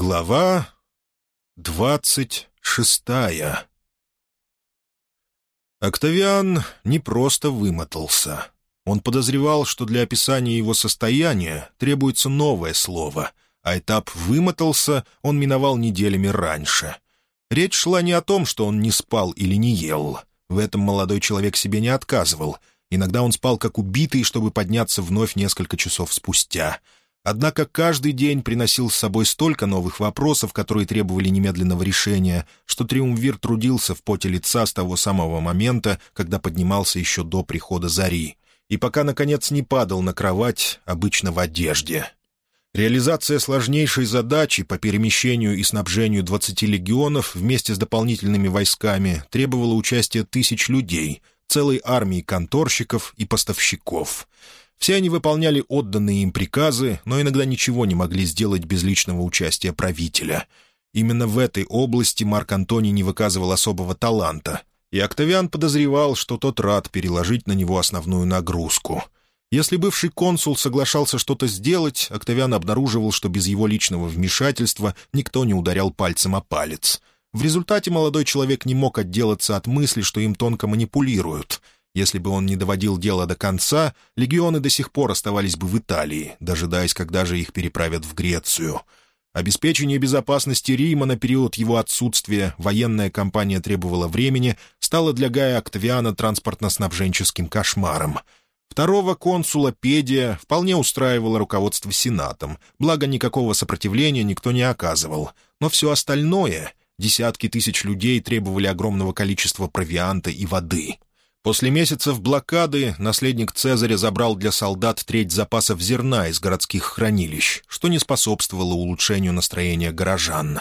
Глава двадцать шестая Октавиан не просто вымотался. Он подозревал, что для описания его состояния требуется новое слово, а этап «вымотался» он миновал неделями раньше. Речь шла не о том, что он не спал или не ел. В этом молодой человек себе не отказывал. Иногда он спал как убитый, чтобы подняться вновь несколько часов спустя — Однако каждый день приносил с собой столько новых вопросов, которые требовали немедленного решения, что Триумвир трудился в поте лица с того самого момента, когда поднимался еще до прихода зари, и пока, наконец, не падал на кровать, обычно в одежде. Реализация сложнейшей задачи по перемещению и снабжению 20 легионов вместе с дополнительными войсками требовала участия тысяч людей, целой армии конторщиков и поставщиков — все они выполняли отданные им приказы, но иногда ничего не могли сделать без личного участия правителя. Именно в этой области Марк Антоний не выказывал особого таланта, и Октавиан подозревал, что тот рад переложить на него основную нагрузку. Если бывший консул соглашался что-то сделать, Октавиан обнаруживал, что без его личного вмешательства никто не ударял пальцем о палец. В результате молодой человек не мог отделаться от мысли, что им тонко манипулируют — если бы он не доводил дело до конца, легионы до сих пор оставались бы в Италии, дожидаясь, когда же их переправят в Грецию. Обеспечение безопасности Рима на период его отсутствия, военная кампания требовала времени, стало для Гая Октавиана транспортно-снабженческим кошмаром. Второго консула Педия вполне устраивало руководство Сенатом, благо никакого сопротивления никто не оказывал. Но все остальное — десятки тысяч людей требовали огромного количества провианта и воды — После месяцев блокады наследник Цезаря забрал для солдат треть запасов зерна из городских хранилищ, что не способствовало улучшению настроения горожан.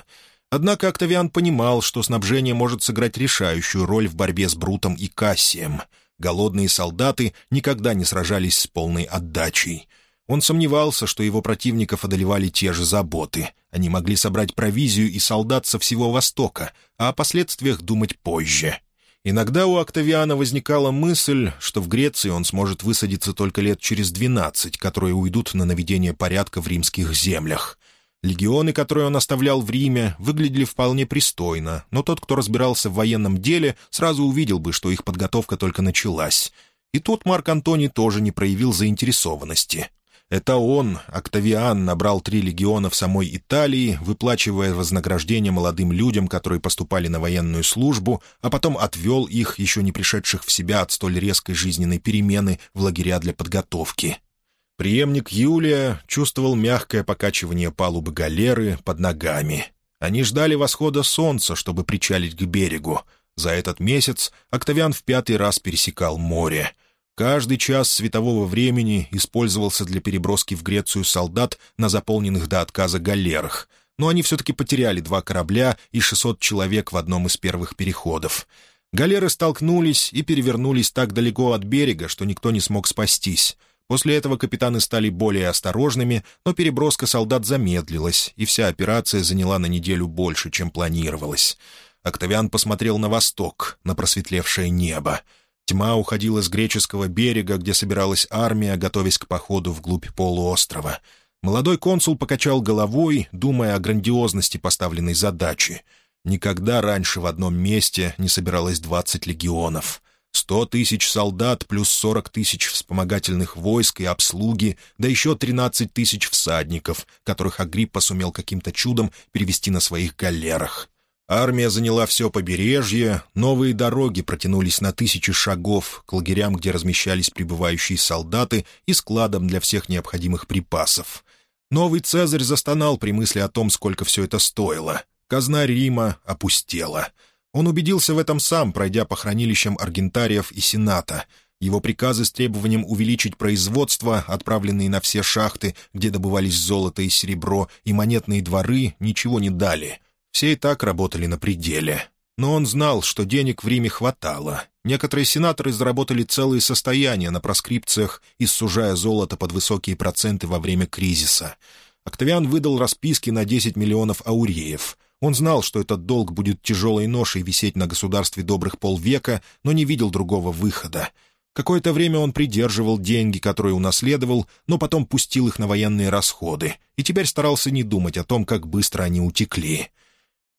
Однако Октавиан понимал, что снабжение может сыграть решающую роль в борьбе с Брутом и Кассием. Голодные солдаты никогда не сражались с полной отдачей. Он сомневался, что его противников одолевали те же заботы. Они могли собрать провизию и солдат со всего Востока, а о последствиях думать позже — Иногда у Октавиана возникала мысль, что в Греции он сможет высадиться только лет через двенадцать, которые уйдут на наведение порядка в римских землях. Легионы, которые он оставлял в Риме, выглядели вполне пристойно, но тот, кто разбирался в военном деле, сразу увидел бы, что их подготовка только началась. И тут Марк Антоний тоже не проявил заинтересованности. Это он, Октавиан, набрал три легиона в самой Италии, выплачивая вознаграждение молодым людям, которые поступали на военную службу, а потом отвел их, еще не пришедших в себя от столь резкой жизненной перемены, в лагеря для подготовки. Приемник Юлия чувствовал мягкое покачивание палубы галеры под ногами. Они ждали восхода солнца, чтобы причалить к берегу. За этот месяц Октавиан в пятый раз пересекал море — Каждый час светового времени использовался для переброски в Грецию солдат на заполненных до отказа галерах, но они все-таки потеряли два корабля и 600 человек в одном из первых переходов. Галеры столкнулись и перевернулись так далеко от берега, что никто не смог спастись. После этого капитаны стали более осторожными, но переброска солдат замедлилась, и вся операция заняла на неделю больше, чем планировалось. Октавиан посмотрел на восток, на просветлевшее небо. Тьма уходила с греческого берега, где собиралась армия, готовясь к походу вглубь полуострова. Молодой консул покачал головой, думая о грандиозности поставленной задачи. Никогда раньше в одном месте не собиралось двадцать легионов. Сто тысяч солдат плюс сорок тысяч вспомогательных войск и обслуги, да еще тринадцать тысяч всадников, которых Агриппа сумел каким-то чудом перевести на своих галерах. Армия заняла все побережье, новые дороги протянулись на тысячи шагов к лагерям, где размещались прибывающие солдаты и складам для всех необходимых припасов. Новый Цезарь застонал при мысли о том, сколько все это стоило. Казна Рима опустела. Он убедился в этом сам, пройдя по хранилищам аргентариев и сената. Его приказы с требованием увеличить производство, отправленные на все шахты, где добывались золото и серебро, и монетные дворы, ничего не дали — все и так работали на пределе. Но он знал, что денег в Риме хватало. Некоторые сенаторы заработали целые состояния на проскрипциях, иссужая золото под высокие проценты во время кризиса. Октавиан выдал расписки на 10 миллионов ауреев. Он знал, что этот долг будет тяжелой ношей висеть на государстве добрых полвека, но не видел другого выхода. Какое-то время он придерживал деньги, которые унаследовал, но потом пустил их на военные расходы, и теперь старался не думать о том, как быстро они утекли.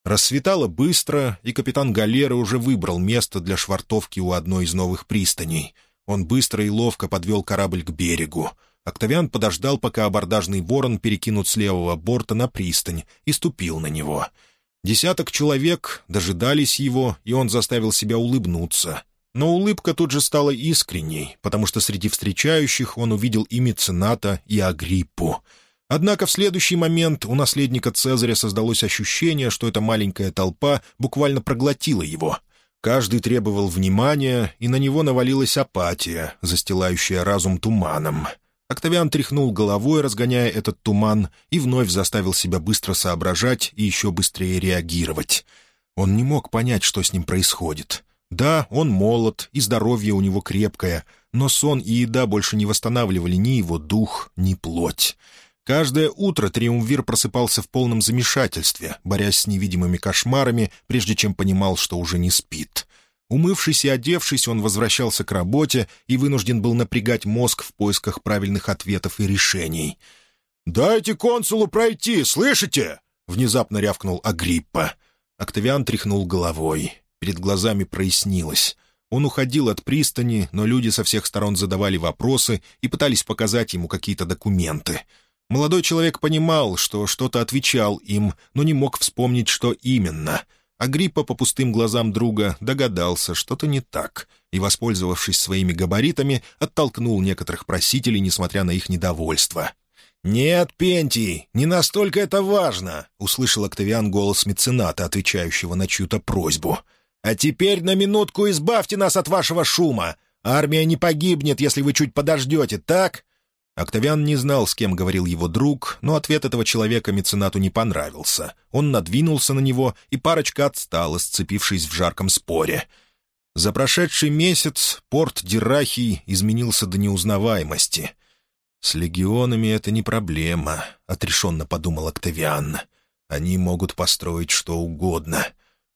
Рассветало быстро, и капитан галеры уже выбрал место для швартовки у одной из новых пристаней. Он быстро и ловко подвел корабль к берегу. Октавиан подождал, пока абордажный ворон перекинут с левого борта на пристань, и ступил на него. Десяток человек дожидались его, и он заставил себя улыбнуться. Но улыбка тут же стала искренней, потому что среди встречающих он увидел и мецената, и Агриппу — Однако в следующий момент у наследника Цезаря создалось ощущение, что эта маленькая толпа буквально проглотила его. Каждый требовал внимания, и на него навалилась апатия, застилающая разум туманом. Октавиан тряхнул головой, разгоняя этот туман, и вновь заставил себя быстро соображать и еще быстрее реагировать. Он не мог понять, что с ним происходит. Да, он молод, и здоровье у него крепкое, но сон и еда больше не восстанавливали ни его дух, ни плоть. Каждое утро Триумвир просыпался в полном замешательстве, борясь с невидимыми кошмарами, прежде чем понимал, что уже не спит. Умывшись и одевшись, он возвращался к работе и вынужден был напрягать мозг в поисках правильных ответов и решений. «Дайте консулу пройти, слышите?» — внезапно рявкнул Агриппа. Октавиан тряхнул головой. Перед глазами прояснилось. Он уходил от пристани, но люди со всех сторон задавали вопросы и пытались показать ему какие-то документы — Молодой человек понимал, что что-то отвечал им, но не мог вспомнить, что именно. Агриппа по пустым глазам друга догадался, что-то не так, и, воспользовавшись своими габаритами, оттолкнул некоторых просителей, несмотря на их недовольство. «Нет, Пентий, не настолько это важно», — услышал Октавиан голос мецената, отвечающего на чью-то просьбу. «А теперь на минутку избавьте нас от вашего шума. Армия не погибнет, если вы чуть подождете, так? Октавиан не знал, с кем говорил его друг, но ответ этого человека меценату не понравился. Он надвинулся на него, и парочка отстала, сцепившись в жарком споре. За прошедший месяц порт Дирахий изменился до неузнаваемости. «С легионами это не проблема», — отрешенно подумал Октавиан. «Они могут построить что угодно».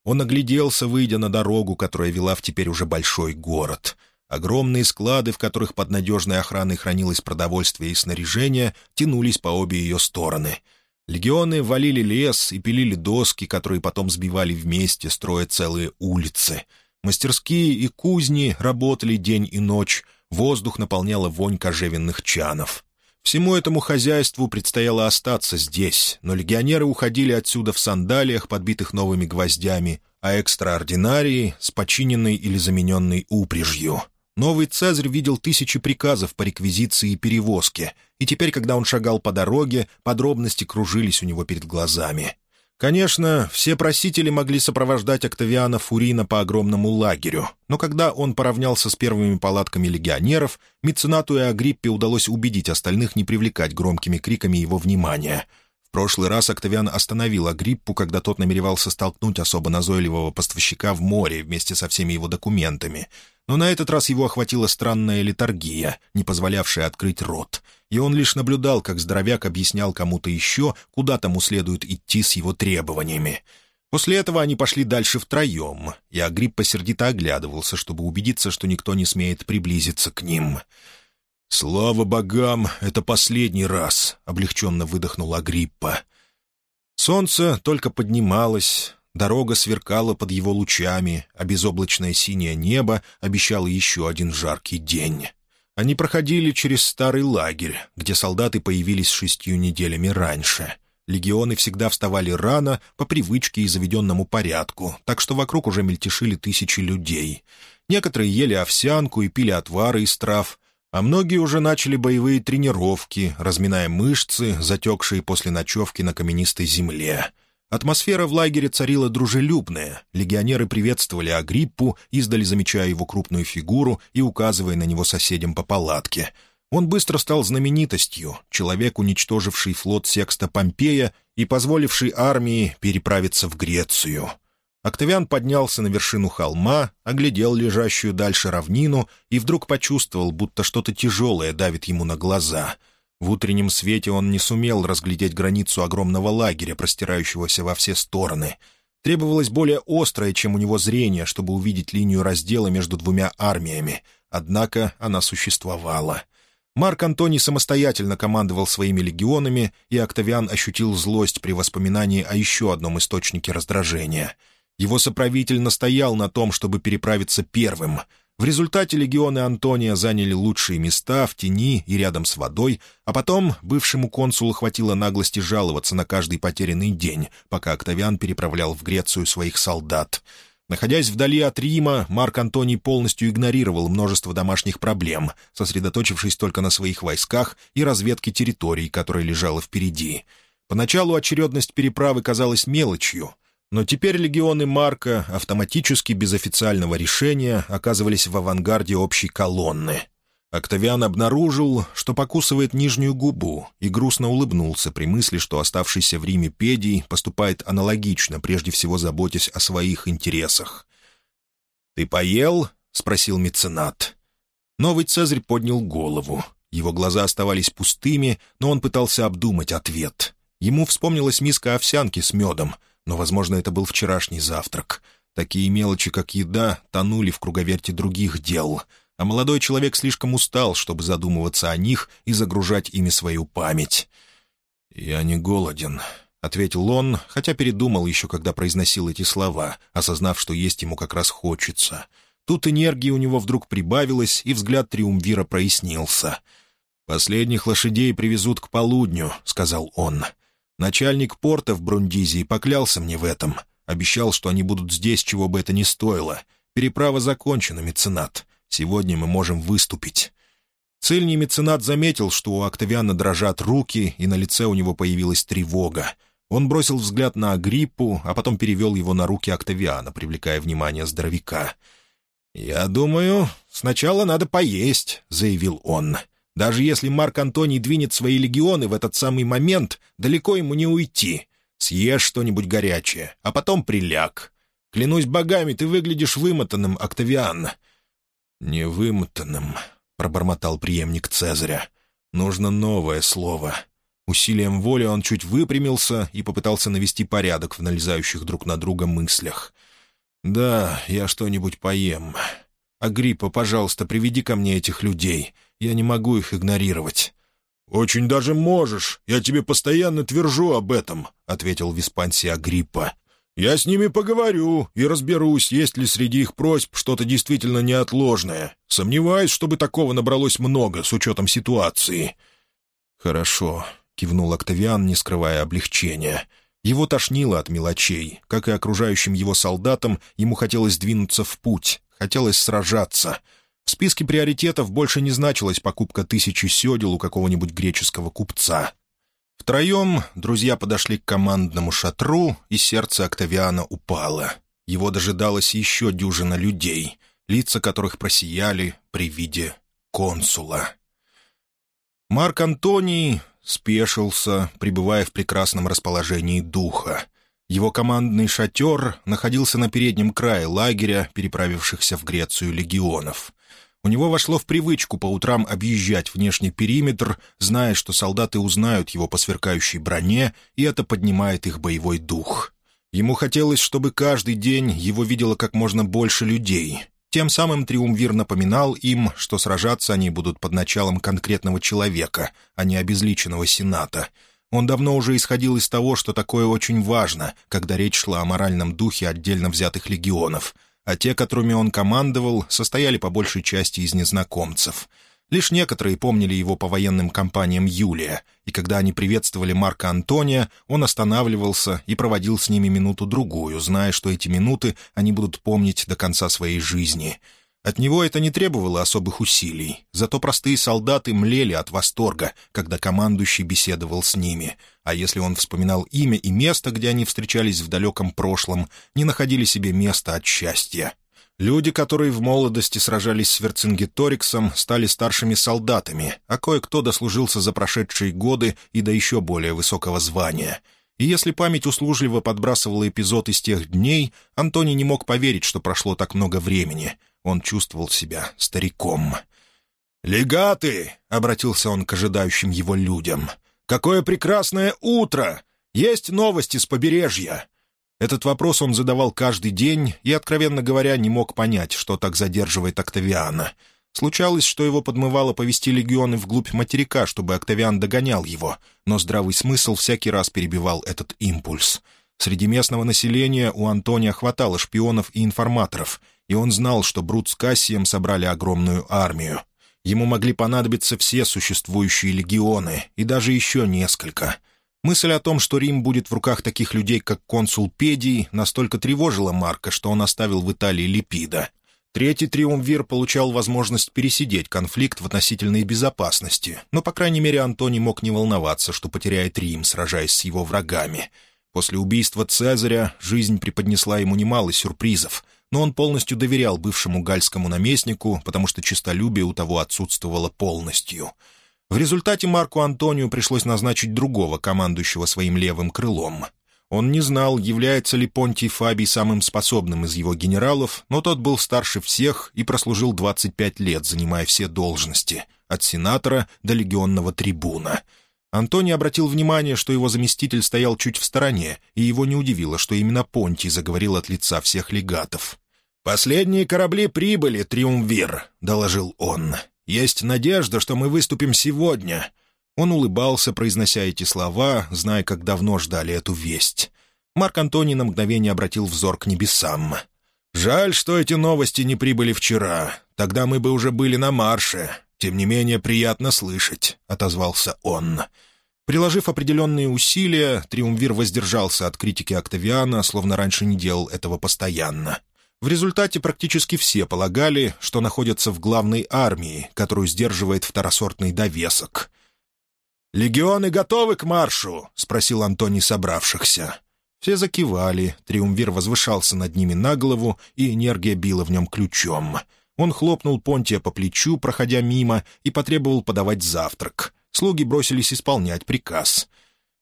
Он огляделся, выйдя на дорогу, которая вела в теперь уже большой город — Огромные склады, в которых под надежной охраной хранилось продовольствие и снаряжение, тянулись по обе ее стороны. Легионы валили лес и пилили доски, которые потом сбивали вместе, строя целые улицы. Мастерские и кузни работали день и ночь, воздух наполняла вонь кожевенных чанов. Всему этому хозяйству предстояло остаться здесь, но легионеры уходили отсюда в сандалиях, подбитых новыми гвоздями, а экстраординарии — с починенной или замененной упряжью. Новый Цезарь видел тысячи приказов по реквизиции и перевозке, и теперь, когда он шагал по дороге, подробности кружились у него перед глазами. Конечно, все просители могли сопровождать Октавиана Фурина по огромному лагерю, но когда он поравнялся с первыми палатками легионеров, Меценату и Агриппе удалось убедить остальных не привлекать громкими криками его внимания — прошлый раз Октавиан остановил Агриппу, когда тот намеревался столкнуть особо назойливого поставщика в море вместе со всеми его документами. Но на этот раз его охватила странная литургия, не позволявшая открыть рот, и он лишь наблюдал, как здоровяк объяснял кому-то еще, куда тому следует идти с его требованиями. После этого они пошли дальше втроем, и Агриппа сердито оглядывался, чтобы убедиться, что никто не смеет приблизиться к ним — «Слава богам, это последний раз», — облегченно выдохнул Агриппа. Солнце только поднималось, дорога сверкала под его лучами, а безоблачное синее небо обещало еще один жаркий день. Они проходили через старый лагерь, где солдаты появились шестью неделями раньше. Легионы всегда вставали рано, по привычке и заведенному порядку, так что вокруг уже мельтешили тысячи людей. Некоторые ели овсянку и пили отвары из трав, а многие уже начали боевые тренировки, разминая мышцы, затекшие после ночевки на каменистой земле. Атмосфера в лагере царила дружелюбная. Легионеры приветствовали Агриппу, издали замечая его крупную фигуру и указывая на него соседям по палатке. Он быстро стал знаменитостью, человек, уничтоживший флот Секста Помпея и позволивший армии переправиться в Грецию. Октавиан поднялся на вершину холма, оглядел лежащую дальше равнину и вдруг почувствовал, будто что-то тяжелое давит ему на глаза. В утреннем свете он не сумел разглядеть границу огромного лагеря, простирающегося во все стороны. Требовалось более острое, чем у него зрение, чтобы увидеть линию раздела между двумя армиями. Однако она существовала. Марк Антоний самостоятельно командовал своими легионами, и Октавиан ощутил злость при воспоминании о еще одном источнике раздражения. Его соправитель настоял на том, чтобы переправиться первым — в результате легионы Антония заняли лучшие места в тени и рядом с водой, а потом бывшему консулу хватило наглости жаловаться на каждый потерянный день, пока Октавиан переправлял в Грецию своих солдат. Находясь вдали от Рима, Марк Антоний полностью игнорировал множество домашних проблем, сосредоточившись только на своих войсках и разведке территорий, которая лежала впереди. Поначалу очередность переправы казалась мелочью, но теперь легионы Марка автоматически, без официального решения, оказывались в авангарде общей колонны. Октавиан обнаружил, что покусывает нижнюю губу, и грустно улыбнулся при мысли, что оставшийся в Риме Педий поступает аналогично, прежде всего заботясь о своих интересах. «Ты поел?» — спросил меценат. Новый Цезарь поднял голову. Его глаза оставались пустыми, но он пытался обдумать ответ. Ему вспомнилась миска овсянки с медом — но, возможно, это был вчерашний завтрак. Такие мелочи, как еда, тонули в круговерте других дел, а молодой человек слишком устал, чтобы задумываться о них и загружать ими свою память. «Я не голоден», — ответил он, хотя передумал еще, когда произносил эти слова, осознав, что есть ему как раз хочется. Тут энергии у него вдруг прибавилось, и взгляд Триумвира прояснился. «Последних лошадей привезут к полудню», — сказал он. Начальник порта в Брундизии поклялся мне в этом. Обещал, что они будут здесь, чего бы это ни стоило. Переправа закончена, меценат. Сегодня мы можем выступить». Цельный меценат заметил, что у Октавиана дрожат руки, и на лице у него появилась тревога. Он бросил взгляд на Агриппу, а потом перевел его на руки Октавиана, привлекая внимание здоровяка. «Я думаю, сначала надо поесть», — заявил он. Даже если Марк Антоний двинет свои легионы в этот самый момент, далеко ему не уйти. Съешь что-нибудь горячее, а потом приляг. Клянусь богами, ты выглядишь вымотанным, Октавиан». «Не вымотанным», — пробормотал преемник Цезаря. «Нужно новое слово». Усилием воли он чуть выпрямился и попытался навести порядок в налезающих друг на друга мыслях. «Да, я что-нибудь поем. Агриппа, пожалуйста, приведи ко мне этих людей. Я не могу их игнорировать». «Очень даже можешь. Я тебе постоянно твержу об этом», — ответил Виспансий Агриппа. «Я с ними поговорю и разберусь, есть ли среди их просьб что-то действительно неотложное. Сомневаюсь, чтобы такого набралось много с учетом ситуации». «Хорошо», — кивнул Октавиан, не скрывая облегчения. Его тошнило от мелочей. Как и окружающим его солдатам, ему хотелось двинуться в путь, хотелось сражаться — в списке приоритетов больше не значилась покупка тысячи седел у какого-нибудь греческого купца. Втроем друзья подошли к командному шатру, и сердце Октавиана упало. Его дожидалось еще дюжина людей, лица которых просияли при виде консула. Марк Антоний спешился, пребывая в прекрасном расположении духа. Его командный шатер находился на переднем крае лагеря, переправившихся в Грецию легионов. У него вошло в привычку по утрам объезжать внешний периметр, зная, что солдаты узнают его по сверкающей броне, и это поднимает их боевой дух. Ему хотелось, чтобы каждый день его видело как можно больше людей. Тем самым Триумвир напоминал им, что сражаться они будут под началом конкретного человека, а не обезличенного сената. Он давно уже исходил из того, что такое очень важно, когда речь шла о моральном духе отдельно взятых легионов — а те, которыми он командовал, состояли по большей части из незнакомцев. Лишь некоторые помнили его по военным кампаниям Юлия, и когда они приветствовали Марка Антония, он останавливался и проводил с ними минуту-другую, зная, что эти минуты они будут помнить до конца своей жизни — от него это не требовало особых усилий, зато простые солдаты млели от восторга, когда командующий беседовал с ними, а если он вспоминал имя и место, где они встречались в далеком прошлом, не находили себе места от счастья. Люди, которые в молодости сражались с Верцингеториксом, стали старшими солдатами, а кое-кто дослужился за прошедшие годы и до еще более высокого звания — и если память услужливо подбрасывала эпизод из тех дней, Антоний не мог поверить, что прошло так много времени. Он чувствовал себя стариком. «Легаты!» — обратился он к ожидающим его людям. «Какое прекрасное утро! Есть новости с побережья!» Этот вопрос он задавал каждый день и, откровенно говоря, не мог понять, что так задерживает Октавиана. Случалось, что его подмывало повести легионы вглубь материка, чтобы Октавиан догонял его, но здравый смысл всякий раз перебивал этот импульс. Среди местного населения у Антония хватало шпионов и информаторов, и он знал, что Брут с Кассием собрали огромную армию. Ему могли понадобиться все существующие легионы, и даже еще несколько. Мысль о том, что Рим будет в руках таких людей, как консул Педий, настолько тревожила Марка, что он оставил в Италии Липида. Третий триумвир получал возможность пересидеть конфликт в относительной безопасности, но, по крайней мере, Антоний мог не волноваться, что потеряет Рим, сражаясь с его врагами. После убийства Цезаря жизнь преподнесла ему немало сюрпризов, но он полностью доверял бывшему гальскому наместнику, потому что честолюбие у того отсутствовало полностью. В результате Марку Антонию пришлось назначить другого, командующего своим левым крылом. Он не знал, является ли Понтий Фабий самым способным из его генералов, но тот был старше всех и прослужил 25 лет, занимая все должности, от сенатора до легионного трибуна — Антоний обратил внимание, что его заместитель стоял чуть в стороне, и его не удивило, что именно Понтий заговорил от лица всех легатов. «Последние корабли прибыли, Триумвир», — доложил он. «Есть надежда, что мы выступим сегодня». Он улыбался, произнося эти слова, зная, как давно ждали эту весть. Марк Антоний на мгновение обратил взор к небесам. «Жаль, что эти новости не прибыли вчера. Тогда мы бы уже были на марше. Тем не менее, приятно слышать», — отозвался он. Приложив определенные усилия, Триумвир воздержался от критики Октавиана, словно раньше не делал этого постоянно. В результате практически все полагали, что находятся в главной армии, которую сдерживает второсортный довесок. «Легионы готовы к маршу?» — спросил Антоний собравшихся. Все закивали, Триумвир возвышался над ними на голову, и энергия била в нем ключом. Он хлопнул Понтия по плечу, проходя мимо, и потребовал подавать завтрак. Слуги бросились исполнять приказ.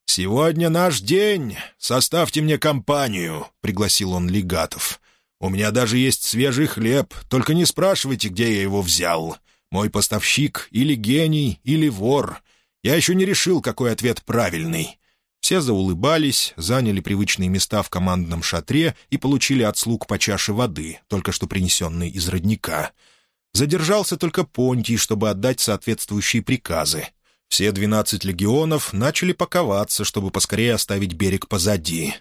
«Сегодня наш день! Составьте мне компанию!» — пригласил он легатов. У меня даже есть свежий хлеб, только не спрашивайте, где я его взял. Мой поставщик или гений, или вор. Я еще не решил, какой ответ правильный». Все заулыбались, заняли привычные места в командном шатре и получили от слуг по чаше воды, только что принесенной из родника. Задержался только Понтий, чтобы отдать соответствующие приказы. Все двенадцать легионов начали паковаться, чтобы поскорее оставить берег позади.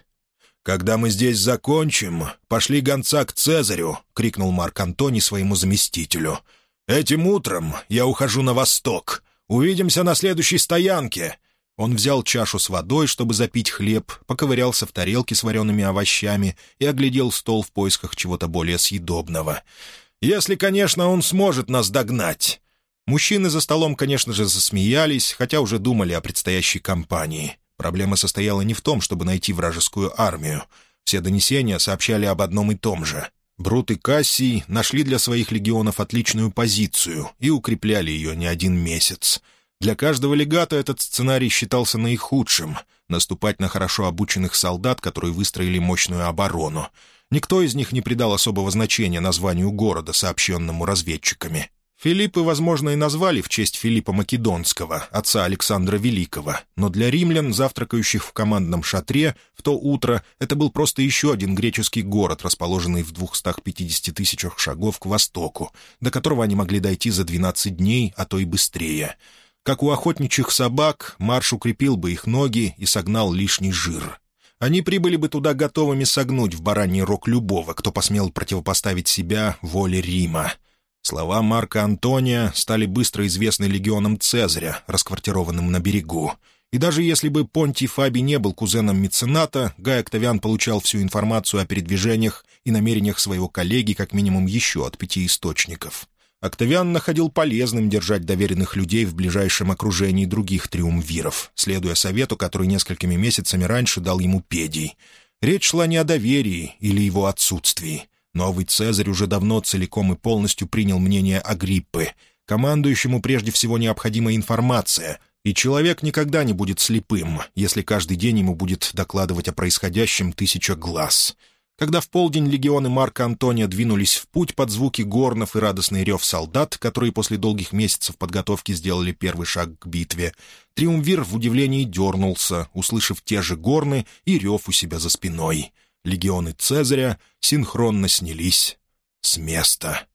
«Когда мы здесь закончим, пошли гонца к Цезарю!» — крикнул Марк Антоний своему заместителю. «Этим утром я ухожу на восток. Увидимся на следующей стоянке!» Он взял чашу с водой, чтобы запить хлеб, поковырялся в тарелке с вареными овощами и оглядел стол в поисках чего-то более съедобного. «Если, конечно, он сможет нас догнать!» Мужчины за столом, конечно же, засмеялись, хотя уже думали о предстоящей кампании. Проблема состояла не в том, чтобы найти вражескую армию. Все донесения сообщали об одном и том же. Брут и Кассий нашли для своих легионов отличную позицию и укрепляли ее не один месяц. Для каждого легата этот сценарий считался наихудшим — наступать на хорошо обученных солдат, которые выстроили мощную оборону. Никто из них не придал особого значения названию города, сообщенному разведчиками. Филиппы, возможно, и назвали в честь Филиппа Македонского, отца Александра Великого, но для римлян, завтракающих в командном шатре, в то утро это был просто еще один греческий город, расположенный в 250 тысячах шагов к востоку, до которого они могли дойти за 12 дней, а то и быстрее. Как у охотничьих собак, марш укрепил бы их ноги и согнал лишний жир. Они прибыли бы туда готовыми согнуть в бараний рог любого, кто посмел противопоставить себя воле Рима. Слова Марка Антония стали быстро известны легионам Цезаря, расквартированным на берегу. И даже если бы Понтий Фаби не был кузеном мецената, Гай Октавиан получал всю информацию о передвижениях и намерениях своего коллеги как минимум еще от пяти источников. Октавиан находил полезным держать доверенных людей в ближайшем окружении других триумвиров, следуя совету, который несколькими месяцами раньше дал ему Педий. Речь шла не о доверии или его отсутствии. Новый Цезарь уже давно целиком и полностью принял мнение Агриппы. Командующему прежде всего необходима информация, и человек никогда не будет слепым, если каждый день ему будет докладывать о происходящем тысяча глаз. Когда в полдень легионы Марка Антония двинулись в путь под звуки горнов и радостный рев солдат, которые после долгих месяцев подготовки сделали первый шаг к битве, Триумвир в удивлении дернулся, услышав те же горны и рев у себя за спиной. Легионы Цезаря синхронно снялись с места.